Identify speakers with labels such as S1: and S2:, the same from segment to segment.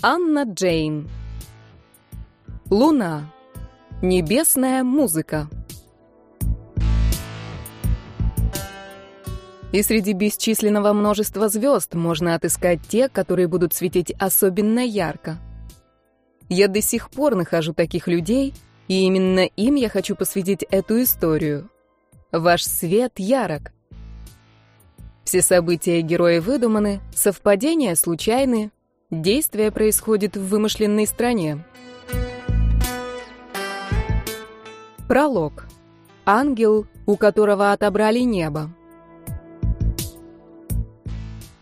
S1: Анна Джейн. Луна. Небесная музыка. И среди бесчисленного множества звезд можно отыскать те, которые будут светить особенно ярко. Я до сих пор нахожу таких людей, и именно им я хочу посвятить эту историю. Ваш свет ярок. Все события и герои выдуманы, совпадения случайны, действие происходит в вымышленной стране. Пролог. Ангел, у которого отобрали небо.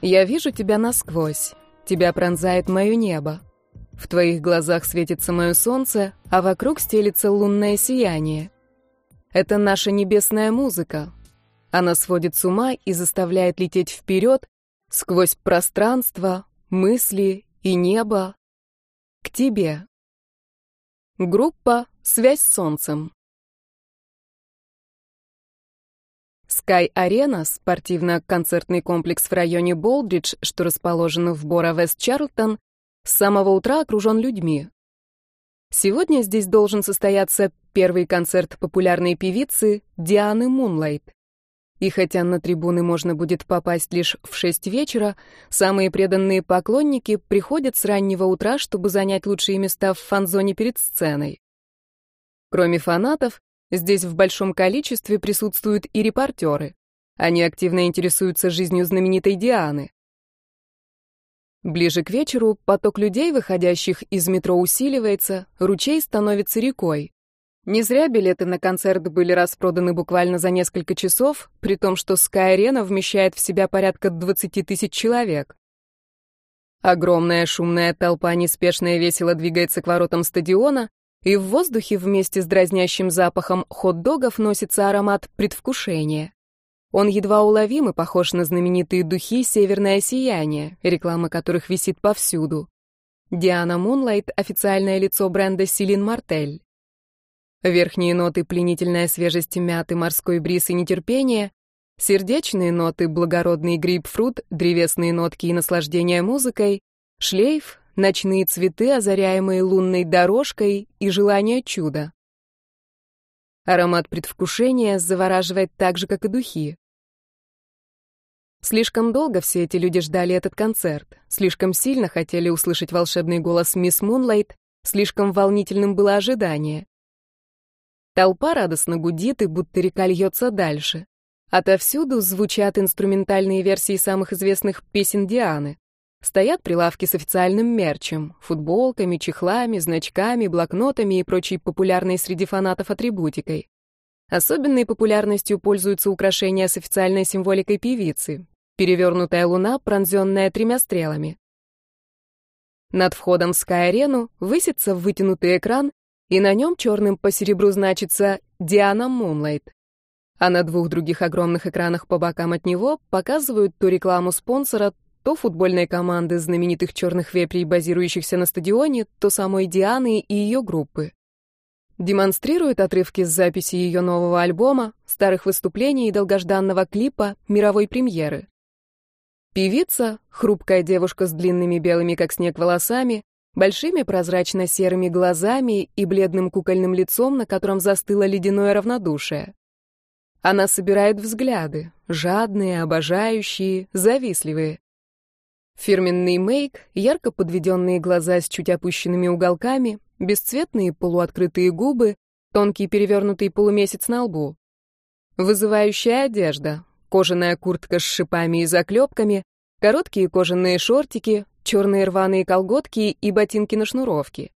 S1: Я вижу тебя насквозь. Тебя пронзает мое небо. В твоих глазах светится мое солнце, а вокруг стелится лунное сияние. Это наша небесная музыка, она сводит с ума и заставляет лететь вперед, сквозь пространство, мысли и небо, к тебе. Группа «Связь с солнцем». Sky Arena, спортивно-концертный комплекс в районе Болдридж, что расположен в Бора-Вест-Чарлтон, с самого утра окружен людьми. Сегодня здесь должен состояться первый концерт популярной певицы Дианы Мунлайт. И хотя на трибуны можно будет попасть лишь в шесть вечера, самые преданные поклонники приходят с раннего утра, чтобы занять лучшие места в фан-зоне перед сценой. Кроме фанатов, здесь в большом количестве присутствуют и репортеры. Они активно интересуются жизнью знаменитой Дианы. Ближе к вечеру поток людей, выходящих из метро, усиливается, ручей становится рекой. Не зря билеты на концерт были распроданы буквально за несколько часов, при том, что Sky-арена вмещает в себя порядка 20 тысяч человек. Огромная шумная толпа неспешно и весело двигается к воротам стадиона, и в воздухе вместе с дразнящим запахом хот-догов носится аромат предвкушения. Он едва уловим и похож на знаменитые духи «Северное сияние», реклама которых висит повсюду. Диана Мунлайт — официальное лицо бренда Силин Мартель. Верхние ноты — пленительная свежесть мяты, морской бриз и нетерпение. Сердечные ноты — благородный грейпфрут, древесные нотки и наслаждение музыкой. Шлейф — ночные цветы, озаряемые лунной дорожкой и желание чуда. Аромат предвкушения завораживает так же, как и духи. Слишком долго все эти люди ждали этот концерт, слишком сильно хотели услышать волшебный голос мисс Мунлайт, слишком волнительным было ожидание. Толпа радостно гудит, и будто река льется дальше. Отовсюду звучат инструментальные версии самых известных песен Дианы. Стоят прилавки с официальным мерчем, футболками, чехлами, значками, блокнотами и прочей популярной среди фанатов атрибутикой. Особенной популярностью пользуются украшения с официальной символикой певицы. Перевернутая луна, пронзенная тремя стрелами. Над входом в Sky-арену высится вытянутый экран, и на нем черным по серебру значится «Диана Мунлайт». А на двух других огромных экранах по бокам от него показывают то рекламу спонсора, то футбольной команды знаменитых черных вепрей, базирующихся на стадионе, то самой Дианы и ее группы. Демонстрируют отрывки с записи ее нового альбома, старых выступлений и долгожданного клипа мировой премьеры. Певица, хрупкая девушка с длинными белыми как снег волосами, большими прозрачно-серыми глазами и бледным кукольным лицом, на котором застыло ледяное равнодушие. Она собирает взгляды, жадные, обожающие, завистливые. Фирменный мейк, ярко подведенные глаза с чуть опущенными уголками, бесцветные полуоткрытые губы, тонкий перевернутый полумесяц на лбу. Вызывающая одежда, кожаная куртка с шипами и заклепками, короткие кожаные шортики, черные рваные колготки и ботинки на шнуровке.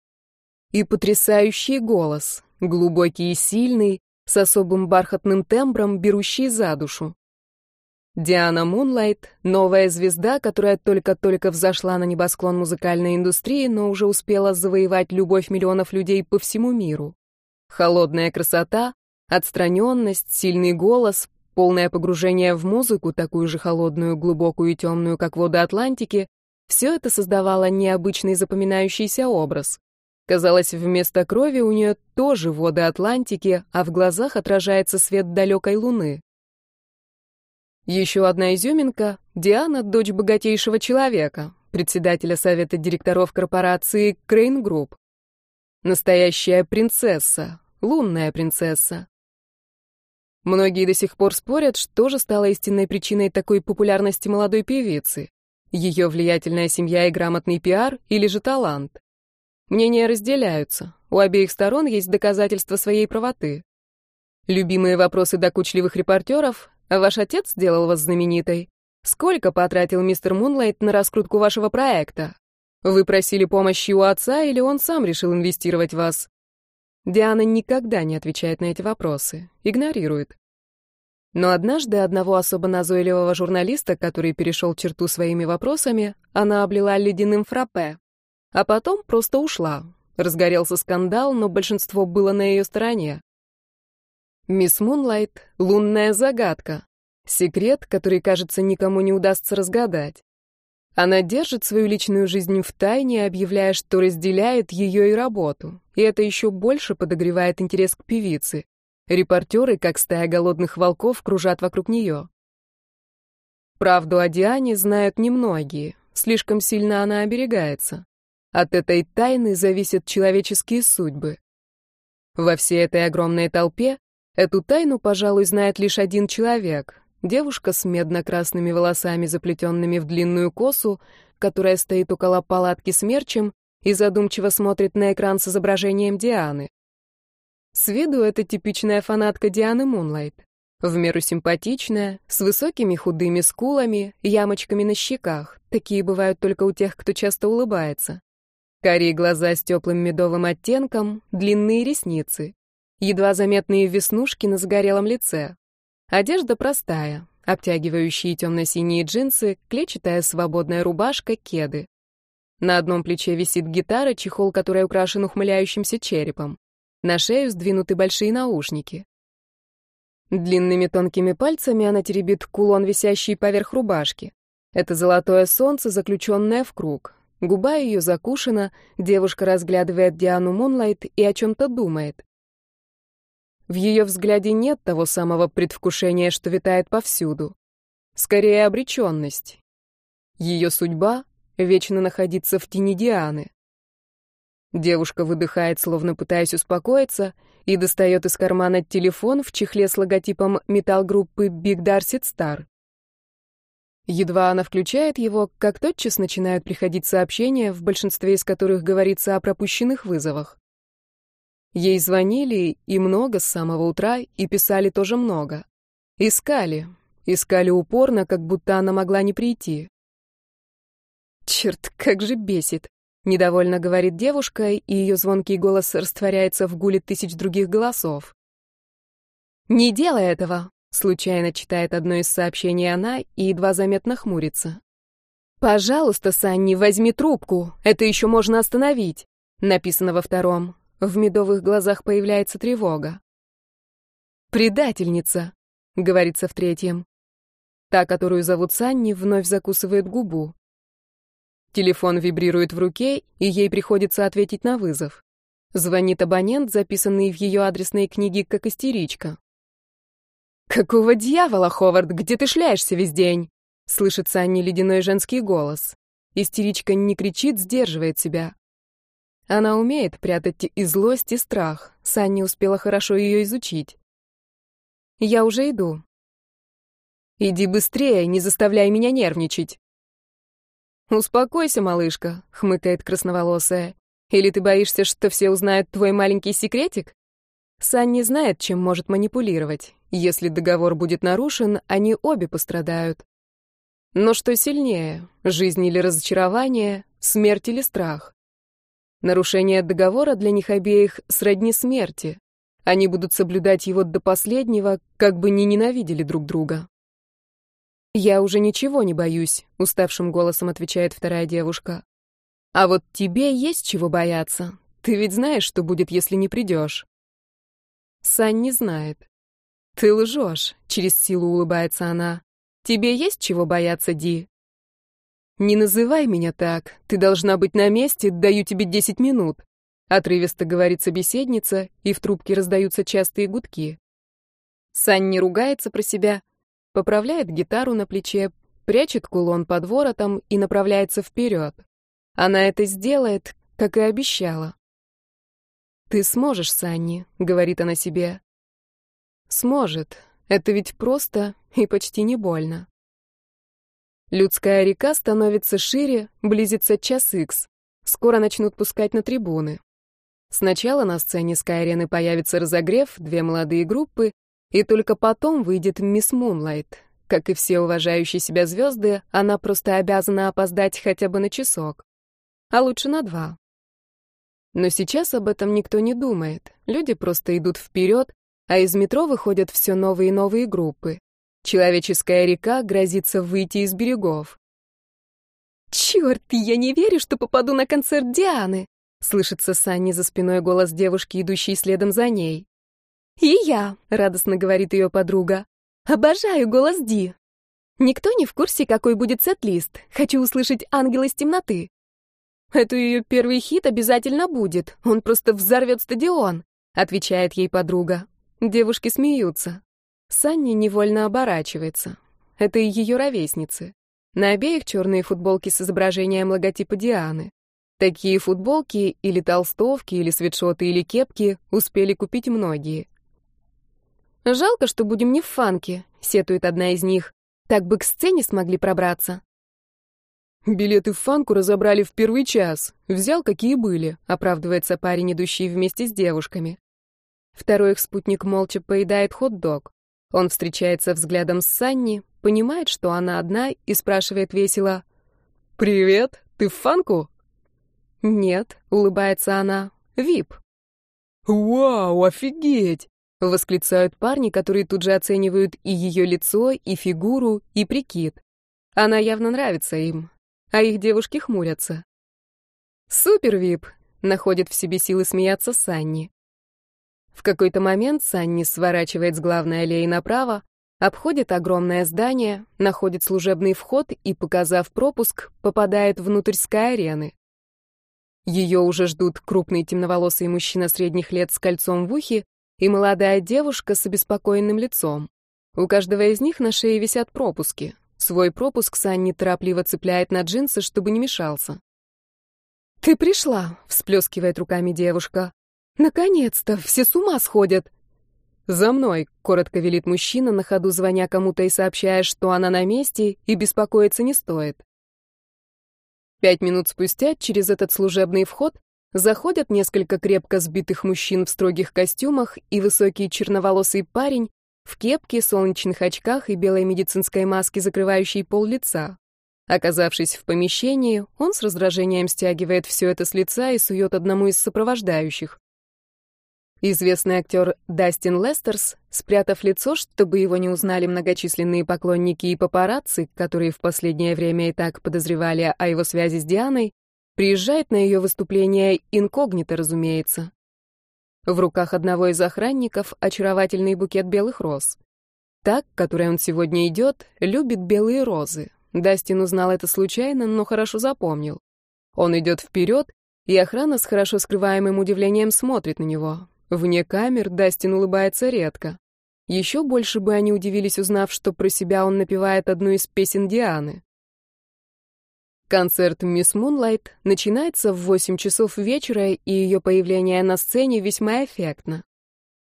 S1: И потрясающий голос, глубокий и сильный, с особым бархатным тембром, берущий за душу. Диана Мунлайт — новая звезда, которая только-только взошла на небосклон музыкальной индустрии, но уже успела завоевать любовь миллионов людей по всему миру. Холодная красота, отстраненность, сильный голос, полное погружение в музыку, такую же холодную, глубокую и темную, как воды Атлантики, все это создавало необычный запоминающийся образ. Казалось, вместо крови у нее тоже воды Атлантики, а в глазах отражается свет далекой луны. Еще одна изюминка — Диана — дочь богатейшего человека, председателя совета директоров корпорации Crane Group. Настоящая принцесса, лунная принцесса. Многие до сих пор спорят, что же стало истинной причиной такой популярности молодой певицы. Ее влиятельная семья и грамотный пиар или же талант. Мнения разделяются. У обеих сторон есть доказательства своей правоты. Любимые вопросы докучливых репортеров. Ваш отец сделал вас знаменитой? Сколько потратил мистер Мунлайт на раскрутку вашего проекта? Вы просили помощи у отца или он сам решил инвестировать в вас? Диана никогда не отвечает на эти вопросы, игнорирует. Но однажды одного особо назойливого журналиста, который перешел черту своими вопросами, она облила ледяным фраппе. А потом просто ушла. Разгорелся скандал, но большинство было на ее стороне. Мисс Мунлайт — лунная загадка. Секрет, который, кажется, никому не удастся разгадать. Она держит свою личную жизнь в тайне, объявляя, что разделяет ее и работу. И это еще больше подогревает интерес к певице. Репортеры, как стая голодных волков, кружат вокруг нее. Правду о Диане знают немногие. Слишком сильно она оберегается. От этой тайны зависят человеческие судьбы. Во всей этой огромной толпе Эту тайну, пожалуй, знает лишь один человек. Девушка с медно-красными волосами, заплетенными в длинную косу, которая стоит около палатки с мерчем и задумчиво смотрит на экран с изображением Дианы. С виду это типичная фанатка Дианы Мунлайт. В меру симпатичная, с высокими худыми скулами, ямочками на щеках. Такие бывают только у тех, кто часто улыбается. Карие глаза с теплым медовым оттенком, длинные ресницы едва заметные веснушки на загорелом лице. Одежда простая, обтягивающие темно-синие джинсы, клетчатая свободная рубашка, кеды. На одном плече висит гитара, чехол которой украшен ухмыляющимся черепом. На шею сдвинуты большие наушники. Длинными тонкими пальцами она теребит кулон, висящий поверх рубашки. Это золотое солнце, заключенное в круг. Губа ее закушена, девушка разглядывает Диану Мунлайт и о чем-то думает. В ее взгляде нет того самого предвкушения, что витает повсюду. Скорее, обреченность. Ее судьба — вечно находиться в тени Дианы. Девушка выдыхает, словно пытаясь успокоиться, и достает из кармана телефон в чехле с логотипом металл-группы Big Darcy Star. Едва она включает его, как тотчас начинают приходить сообщения, в большинстве из которых говорится о пропущенных вызовах. Ей звонили и много с самого утра, и писали тоже много. Искали. Искали упорно, как будто она могла не прийти. «Черт, как же бесит!» — недовольно говорит девушка, и ее звонкий голос растворяется в гуле тысяч других голосов. «Не делай этого!» — случайно читает одно из сообщений она и едва заметно хмурится. «Пожалуйста, Санни, возьми трубку, это еще можно остановить», — написано во втором. В медовых глазах появляется тревога. «Предательница», — говорится в третьем. Та, которую зовут Санни, вновь закусывает губу. Телефон вибрирует в руке, и ей приходится ответить на вызов. Звонит абонент, записанный в ее адресной книге как истеричка. «Какого дьявола, Ховард, где ты шляешься весь день?» — слышит Санни ледяной женский голос. Истеричка не кричит, сдерживает себя. Она умеет прятать и злость, и страх. Санни успела хорошо ее изучить. Я уже иду. Иди быстрее, не заставляй меня нервничать. Успокойся, малышка, хмыкает красноволосая. Или ты боишься, что все узнают твой маленький секретик? Санни знает, чем может манипулировать. Если договор будет нарушен, они обе пострадают. Но что сильнее, жизнь или разочарование, смерть или страх? Нарушение договора для них обеих сродни смерти. Они будут соблюдать его до последнего, как бы ни ненавидели друг друга. «Я уже ничего не боюсь», — уставшим голосом отвечает вторая девушка. «А вот тебе есть чего бояться. Ты ведь знаешь, что будет, если не придешь». Сань не знает. «Ты лжешь», — через силу улыбается она. «Тебе есть чего бояться, Ди?» «Не называй меня так. Ты должна быть на месте, даю тебе десять минут», — отрывисто говорит собеседница, и в трубке раздаются частые гудки. Санни ругается про себя, поправляет гитару на плече, прячет кулон под воротом и направляется вперед. Она это сделает, как и обещала. «Ты сможешь, Санни», — говорит она себе. «Сможет. Это ведь просто и почти не больно». Людская река становится шире, близится час икс. Скоро начнут пускать на трибуны. Сначала на сцене Скайрены появится разогрев, две молодые группы, и только потом выйдет мисс Мунлайт. Как и все уважающие себя звезды, она просто обязана опоздать хотя бы на часок. А лучше на два. Но сейчас об этом никто не думает. Люди просто идут вперед, а из метро выходят все новые и новые группы. Человеческая река грозится выйти из берегов. «Черт, я не верю, что попаду на концерт Дианы!» Слышится Санни за спиной голос девушки, идущей следом за ней. «И я», — радостно говорит ее подруга. «Обожаю голос Ди. Никто не в курсе, какой будет сет-лист. Хочу услышать «Ангел из темноты». Это ее первый хит обязательно будет. Он просто взорвет стадион», — отвечает ей подруга. Девушки смеются. Санни невольно оборачивается. Это ее ровесницы. На обеих черные футболки с изображением логотипа Дианы. Такие футболки или толстовки, или свитшоты, или кепки успели купить многие. «Жалко, что будем не в фанке», — сетует одна из них. «Так бы к сцене смогли пробраться».
S2: «Билеты в фанку разобрали в первый час. Взял, какие были», — оправдывается парень, идущий вместе с девушками.
S1: Второй их спутник молча поедает хот-дог. Он встречается взглядом с Санни, понимает, что она одна, и спрашивает весело.
S2: «Привет, ты в фанку?»
S1: «Нет», — улыбается она, — «вип».
S2: «Вау, офигеть!»
S1: — восклицают парни, которые тут же оценивают и ее лицо, и фигуру, и прикид. Она явно нравится им, а их девушки хмурятся. «Супер, вип!» — находит в себе силы смеяться Санни. В какой-то момент Санни сворачивает с главной аллеи направо, обходит огромное здание, находит служебный вход и, показав пропуск, попадает внутрь Скай-арены. Ее уже ждут крупный темноволосый мужчина средних лет с кольцом в ухе и молодая девушка с обеспокоенным лицом. У каждого из них на шее висят пропуски. Свой пропуск Санни торопливо цепляет на джинсы, чтобы не мешался. «Ты пришла», — всплескивает руками девушка. Наконец-то, все с ума сходят. За мной, коротко велит мужчина, на ходу звоня кому-то и сообщая, что она на месте и беспокоиться не стоит. Пять минут спустя через этот служебный вход заходят несколько крепко сбитых мужчин в строгих костюмах и высокий черноволосый парень в кепке, солнечных очках и белой медицинской маске, закрывающей пол лица. Оказавшись в помещении, он с раздражением стягивает все это с лица и сует одному из сопровождающих. Известный актер Дастин Лестерс, спрятав лицо, чтобы его не узнали многочисленные поклонники и папарацци, которые в последнее время и так подозревали о его связи с Дианой, приезжает на ее выступление инкогнито, разумеется. В руках одного из охранников очаровательный букет белых роз. Так, которой он сегодня идет, любит белые розы. Дастин узнал это случайно, но хорошо запомнил. Он идет вперед, и охрана с хорошо скрываемым удивлением смотрит на него. Вне камер Дастин улыбается редко. Еще больше бы они удивились, узнав, что про себя он напевает одну из песен Дианы. Концерт «Мисс Мунлайт» начинается в 8 часов вечера, и ее появление на сцене весьма эффектно.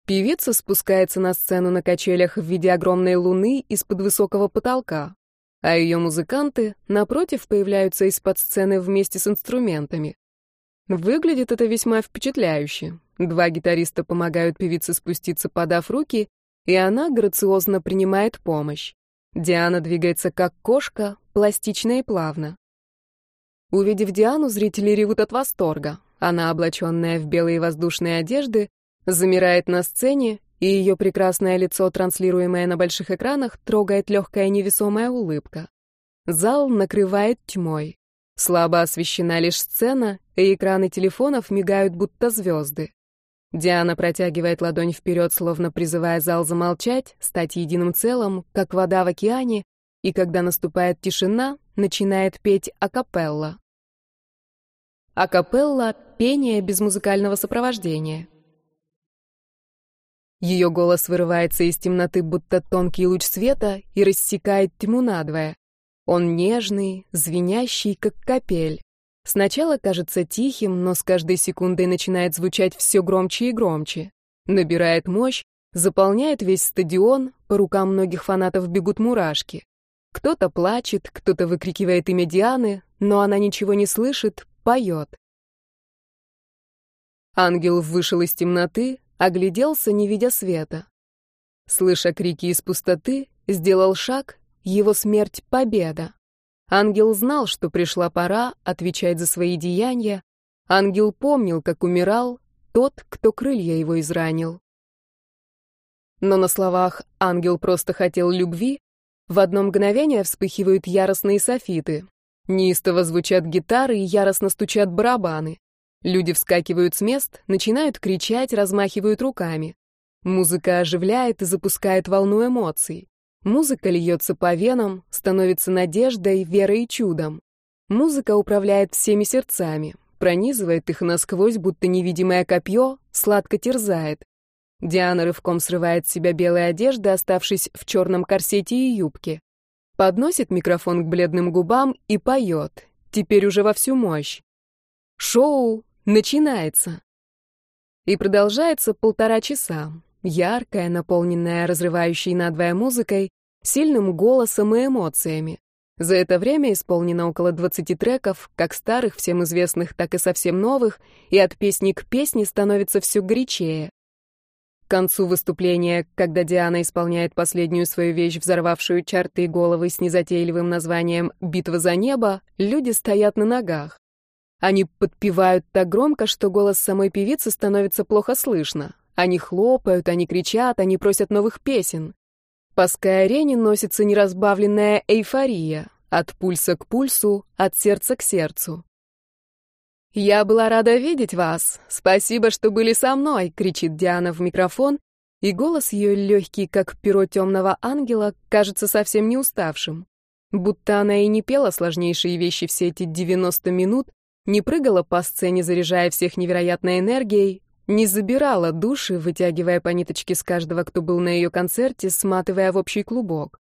S1: Певица спускается на сцену на качелях в виде огромной луны из-под высокого потолка, а ее музыканты, напротив, появляются из-под сцены вместе с инструментами. Выглядит это весьма впечатляюще. Два гитариста помогают певице спуститься, подав руки, и она грациозно принимает помощь. Диана двигается как кошка, пластично и плавно. Увидев Диану, зрители ревут от восторга. Она, облаченная в белые воздушные одежды, замирает на сцене, и ее прекрасное лицо, транслируемое на больших экранах, трогает легкая невесомая улыбка. Зал накрывает тьмой. Слабо освещена лишь сцена, и экраны телефонов мигают, будто звезды. Диана протягивает ладонь вперед, словно призывая зал замолчать, стать единым целым, как вода в океане, и когда наступает тишина, начинает петь акапелла. Акапелла — пение без музыкального сопровождения. Ее голос вырывается из темноты, будто тонкий луч света, и рассекает тьму надвое. Он нежный, звенящий, как капель. Сначала кажется тихим, но с каждой секундой начинает звучать все громче и громче. Набирает мощь, заполняет весь стадион, по рукам многих фанатов бегут мурашки. Кто-то плачет, кто-то выкрикивает имя Дианы, но она ничего не слышит, поет. Ангел вышел из темноты, огляделся, не видя света. Слыша крики из пустоты, сделал шаг, его смерть — победа. Ангел знал, что пришла пора отвечать за свои деяния. Ангел помнил, как умирал тот, кто крылья его изранил. Но на словах «ангел просто хотел любви» в одно мгновение вспыхивают яростные софиты. Неистово звучат гитары и яростно стучат барабаны. Люди вскакивают с мест, начинают кричать, размахивают руками. Музыка оживляет и запускает волну эмоций. Музыка льется по венам, становится надеждой, верой и чудом. Музыка управляет всеми сердцами, пронизывает их насквозь, будто невидимое копье, сладко терзает. Диана рывком срывает с себя белые одежды, оставшись в черном корсете и юбке. Подносит микрофон к бледным губам и поет, теперь уже во всю мощь. Шоу начинается. И продолжается полтора часа яркая, наполненная разрывающей надвое музыкой, сильным голосом и эмоциями. За это время исполнено около 20 треков, как старых, всем известных, так и совсем новых, и от песни к песне становится все горячее. К концу выступления, когда Диана исполняет последнюю свою вещь, взорвавшую чарты и головы с незатейливым названием «Битва за небо», люди стоят на ногах. Они подпевают так громко, что голос самой певицы становится плохо слышно. Они хлопают, они кричат, они просят новых песен. По Скай-арене носится неразбавленная эйфория. От пульса к пульсу, от сердца к сердцу. «Я была рада видеть вас. Спасибо, что были со мной», — кричит Диана в микрофон, и голос ее легкий, как перо темного ангела, кажется совсем не уставшим. Будто она и не пела сложнейшие вещи все эти 90 минут, не прыгала по сцене, заряжая всех невероятной энергией, не забирала души, вытягивая по ниточке с каждого, кто был на ее концерте, сматывая в общий клубок.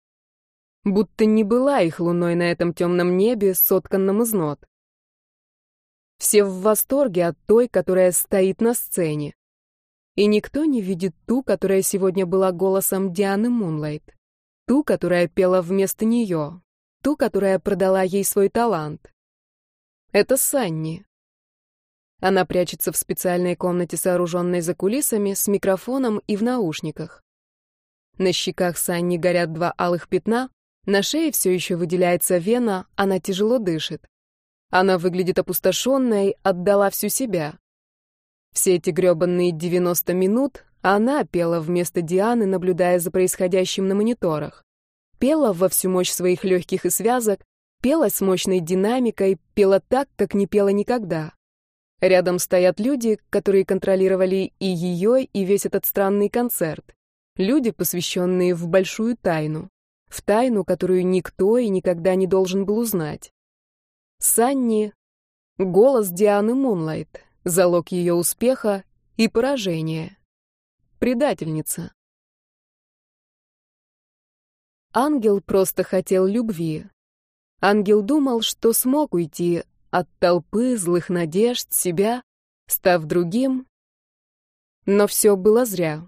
S1: Будто не была их луной на этом темном небе, сотканном из нот. Все в восторге от той, которая стоит на сцене. И никто не видит ту, которая сегодня была голосом Дианы Мунлайт. Ту, которая пела вместо нее. Ту, которая продала ей свой талант. Это Санни. Она прячется в специальной комнате, сооруженной за кулисами, с микрофоном и в наушниках. На щеках Санни горят два алых пятна, на шее все еще выделяется вена, она тяжело дышит. Она выглядит опустошенной, отдала всю себя. Все эти гребанные 90 минут она пела вместо Дианы, наблюдая за происходящим на мониторах. Пела во всю мощь своих легких и связок, пела с мощной динамикой, пела так, как не пела никогда. Рядом стоят люди, которые контролировали и ее, и весь этот странный концерт. Люди, посвященные в большую тайну. В тайну, которую никто и никогда не должен был узнать. Санни — голос Дианы Мунлайт, залог ее успеха и поражения. Предательница. Ангел просто хотел любви. Ангел думал, что смог уйти от толпы, злых надежд, себя, став другим. Но все было зря.